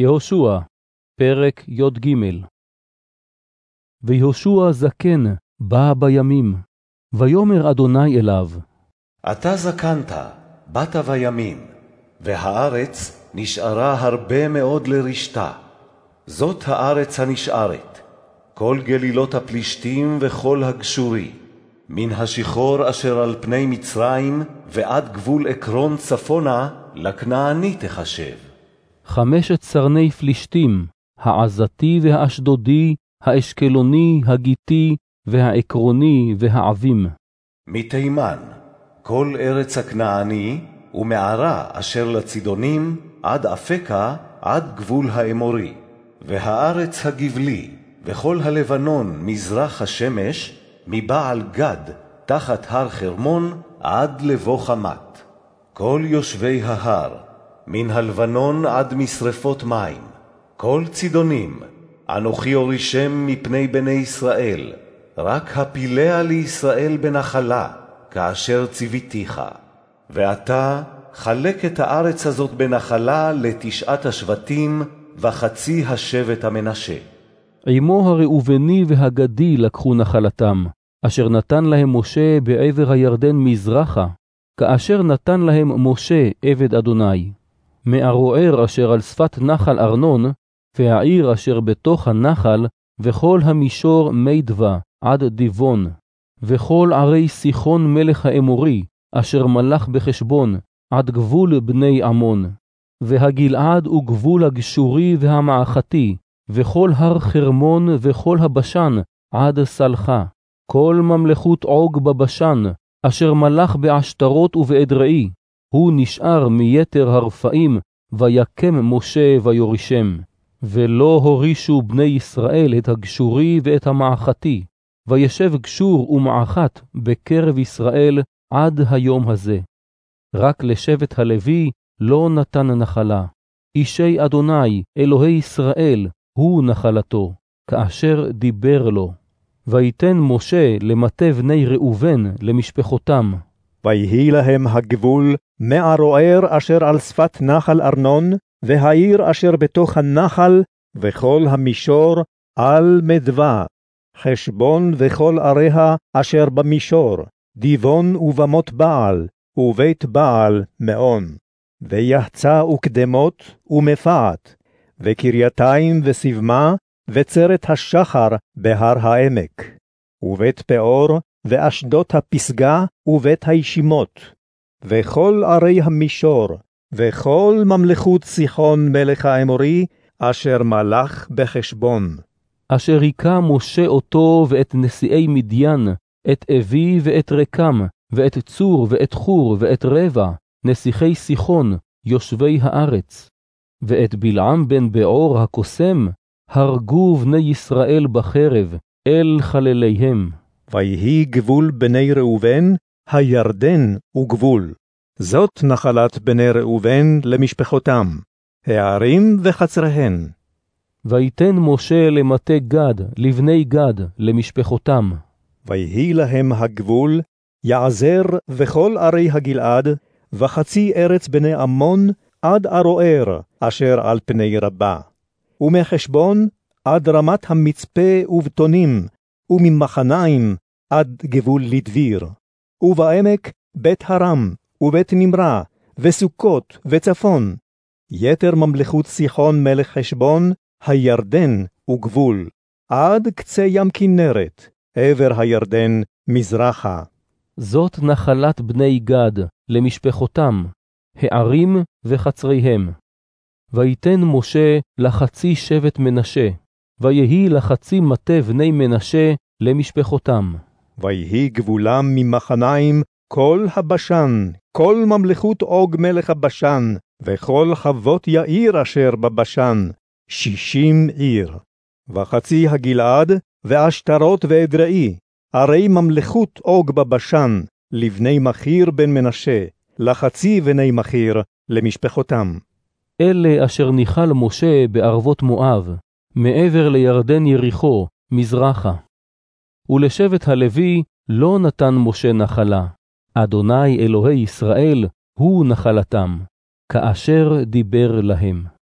יהושע, פרק י"ג ויהושע זקן בא בימים, ויאמר אדוני אליו, אתה זקנת, באת בימים, והארץ נשארה הרבה מאוד לרשתה. זאת הארץ הנשארת, כל גלילות הפלישתים וכל הגשורי, מן השיחור אשר על פני מצרים ועד גבול עקרון צפונה, לכנעני תחשב. חמשת סרני פלישתים, העזתי והאשדודי, האשקלוני, הגיתי, והעקרוני, והעבים. מתימן, כל ארץ הכנעני, ומערה אשר לצידונים, עד אפקה, עד גבול האמורי. והארץ הגבלי, וכל הלבנון מזרח השמש, מבעל גד, תחת הר חרמון, עד לבוא חמת. כל יושבי ההר, מן הלבנון עד משרפות מים, כל צידונים, אנוכי הורישם מפני בני ישראל, רק הפיליה לישראל בנחלה, כאשר ציוויתיך. ואתה חלק את הארץ הזאת בנחלה לתשעת השבטים, וחצי השבט המנשה. עמו הראובני והגדי לקחו נחלתם, אשר נתן להם משה בעבר הירדן מזרחה, כאשר נתן להם משה עבד אדוני. מערוער אשר על שפת נחל ארנון, והעיר אשר בתוך הנחל, וכל המישור מי דבה, עד דיבון, וכל ערי סיחון מלך האמורי, אשר מלך בחשבון, עד גבול בני עמון. והגלעד הוא גבול הגשורי והמעכתי, וכל הר חרמון וכל הבשן, עד סלחה. כל ממלכות עוג בבשן, אשר מלך בעשתרות ובאדראי, הוא נשאר מיתר הרפאים, ויקם משה ויורישם. ולא הורישו בני ישראל את הגשורי ואת המעכתי, וישב גשור ומעכת בקרב ישראל עד היום הזה. רק לשבט הלוי לא נתן נחלה. אישי אדוני, אלוהי ישראל, הוא נחלתו, כאשר דיבר לו. ויתן משה למטה בני ראובן למשפחותם. ויהי להם הגבול מערוער אשר על שפת נחל ארנון, והעיר אשר בתוך הנחל, וכל המישור על מדווה. חשבון וכל עריה אשר במישור, דיבון ובמות בעל, ובית בעל מעון. ויחצה וקדמות ומפעת, וקרייתיים וסבמה, וצרת השחר בהר העמק, ובית פאור, ואשדות הפסגה, ובית הישימות, וכל ערי המישור, וכל ממלכות סיחון מלך האמורי, אשר מלך בחשבון. אשר היכה משה אותו ואת נשיאי מדיין, את אבי ואת רקם, ואת צור ואת חור ואת רבע, נסיכי סיחון, יושבי הארץ. ואת בלעם בן בעור הקוסם, הרגו בני ישראל בחרב, אל חלליהם. ויהי גבול בני ראובן, הירדן וגבול. זאת נחלת בני ראובן למשפחותם, הערים וחצריהן. ויתן משה למטה גד, לבני גד, למשפחותם. ויהי להם הגבול, יעזר וכל ערי הגלעד, וחצי ארץ בני עמון, עד ערוער, אשר על פני רבה. ומחשבון עד רמת המצפה ובטונים, וממחניים עד גבול לדביר. ובעמק בית הרם, ובית נמרה, וסוכות, וצפון. יתר ממלכות סיחון מלך חשבון, הירדן וגבול, עד קצה ים כנרת, עבר הירדן מזרחה. זאת נחלת בני גד למשפחותם, הערים וחצריהם. ויתן משה לחצי שבט מנשה, ויהי לחצי מטה בני מנשה למשפחותם. ויהי גבולם ממחניים כל הבשן, כל ממלכות עוג מלך הבשן, וכל חוות יאיר אשר בבשן, שישים עיר. וחצי הגלעד, ועשתרות ואדראי, ערי ממלכות עוג בבשן, לבני מחיר בן מנשה, לחצי בני מחיר, למשפחותם. אלה אשר ניחל משה בערבות מואב, מעבר לירדן יריחו, מזרחה. ולשבט הלוי לא נתן משה נחלה, אדוני אלוהי ישראל הוא נחלתם, כאשר דיבר להם.